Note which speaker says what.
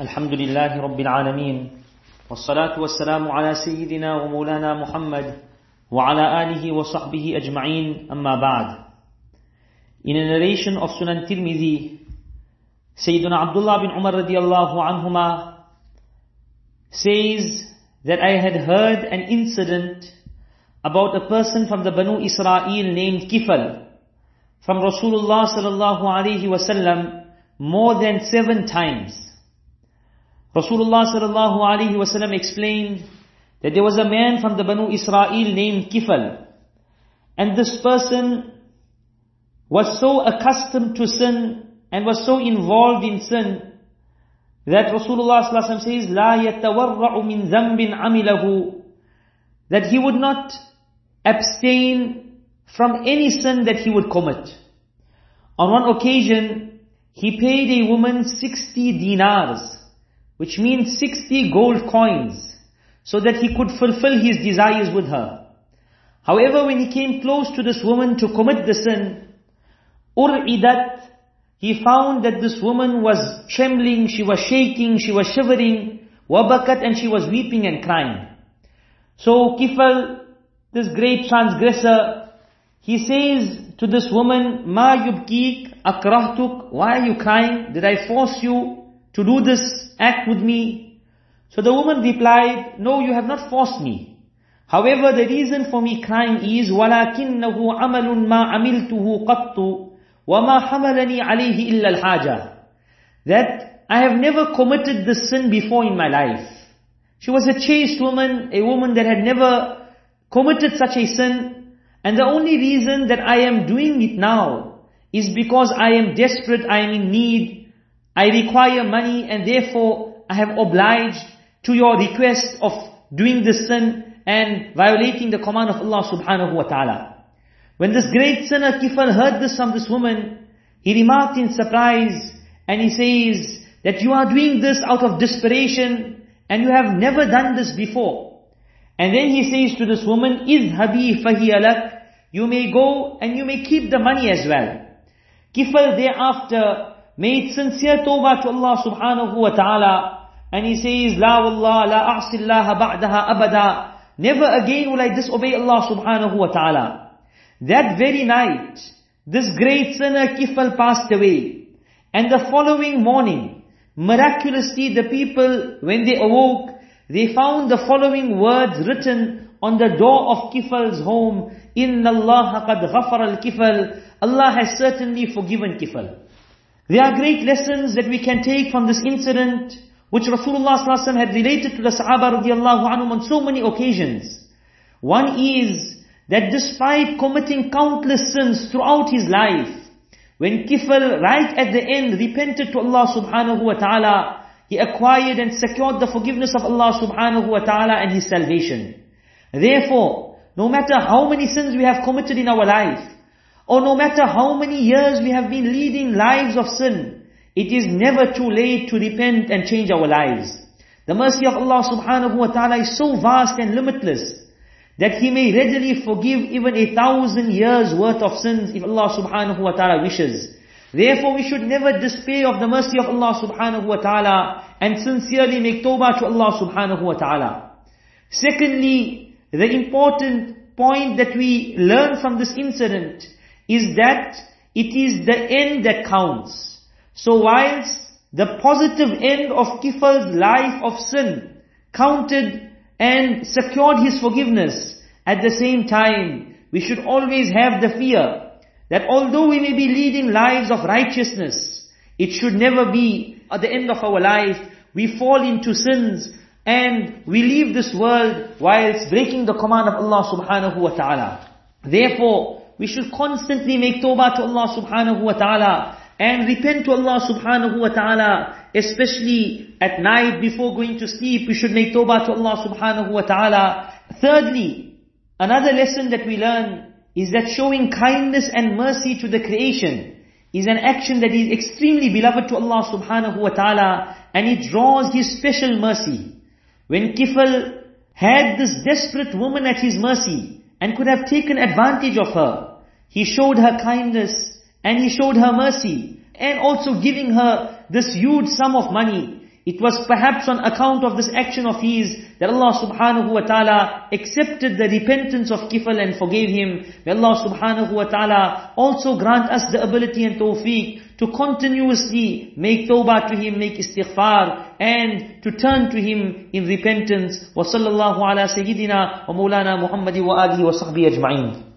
Speaker 1: الحمد لله رب العالمين والصلاة والسلام على سيدنا ومولانا محمد وعلى آله وصحبه أجمعين أما بعد In a narration of Sunan Tirmidhi, Sayyidina Abdullah bin Umar radiallahu anhuma says that I had heard an incident about a person from the Banu Israel named Kifal from Rasulullah sallallahu alaihi wasallam more than seven times. Rasulullah sallallahu alaihi wasallam explained that there was a man from the Banu Israel named Kifal. And this person was so accustomed to sin and was so involved in sin that Rasulullah sallallahu alaihi wasallam says, لا يتورع من ذنب عمله that he would not abstain from any sin that he would commit. On one occasion, he paid a woman 60 dinars, which means 60 gold coins, so that he could fulfill his desires with her. However, when he came close to this woman to commit the sin, ur'idat, he found that this woman was trembling, she was shaking, she was shivering, wabakat, and she was weeping and crying. So Kifal, this great transgressor, he says to this woman, Ma yubkik akrahtuk, why are you crying? Did I force you to do this act with me? So the woman replied, no, you have not forced me. However, the reason for me crying is, وَلَكِنَّهُ عَمَلٌ مَا عَمِلْتُهُ قَطُّ وَمَا حَمَلَنِي عَلَيْهِ إِلَّا الْحَاجَةِ That I have never committed this sin before in my life. She was a chaste woman, a woman that had never committed such a sin, and the only reason that I am doing it now is because I am desperate, I am in need, I require money and therefore I have obliged to your request of doing this sin and violating the command of Allah subhanahu wa ta'ala. When this great sinner Kifal heard this from this woman, he remarked in surprise and he says that you are doing this out of desperation and you have never done this before. And then he says to this woman, Izhabi fahiyalak, you may go and you may keep the money as well. Kifal thereafter made sincere tawbah to Allah subhanahu wa ta'ala, and he says, La wallah, la a'si Allah ba'daha abada. Never again will I disobey Allah subhanahu wa ta'ala. That very night, this great sinner Kifal passed away. And the following morning, miraculously the people, when they awoke, they found the following words written on the door of Kifal's home, Inna Allah qad ghafara al-Kifal, Allah has certainly forgiven Kifal. There are great lessons that we can take from this incident, which Rasulullah ﷺ had related to the Sahaba radiallahu anhum on so many occasions. One is that despite committing countless sins throughout his life, when Kifal right at the end repented to Allah subhanahu wa ta'ala, he acquired and secured the forgiveness of Allah subhanahu wa ta'ala and his salvation. Therefore, no matter how many sins we have committed in our life, or no matter how many years we have been leading lives of sin, it is never too late to repent and change our lives. The mercy of Allah subhanahu wa ta'ala is so vast and limitless that He may readily forgive even a thousand years worth of sins if Allah subhanahu wa ta'ala wishes. Therefore we should never despair of the mercy of Allah subhanahu wa ta'ala and sincerely make tawbah to Allah subhanahu wa ta'ala. Secondly, the important point that we learn from this incident is that it is the end that counts. So whilst the positive end of Kifal's life of sin counted and secured his forgiveness, at the same time, we should always have the fear that although we may be leading lives of righteousness, it should never be at the end of our life, we fall into sins and we leave this world whilst breaking the command of Allah subhanahu wa ta'ala. Therefore, we should constantly make tawbah to Allah subhanahu wa ta'ala and repent to Allah subhanahu wa ta'ala, especially at night before going to sleep, we should make tawbah to Allah subhanahu wa ta'ala. Thirdly, another lesson that we learn is that showing kindness and mercy to the creation is an action that is extremely beloved to Allah subhanahu wa ta'ala and it draws His special mercy. When Kifal had this desperate woman at his mercy and could have taken advantage of her, he showed her kindness and he showed her mercy and also giving her this huge sum of money. It was perhaps on account of this action of his that Allah subhanahu wa ta'ala accepted the repentance of Kifl and forgave him. May Allah subhanahu wa ta'ala also grant us the ability and tawfiq to continuously make tawbah to Him, make istighfar, and to turn to Him in repentance. وصلى الله على سيدنا ومولانا محمد وآله وصحبه أجمعين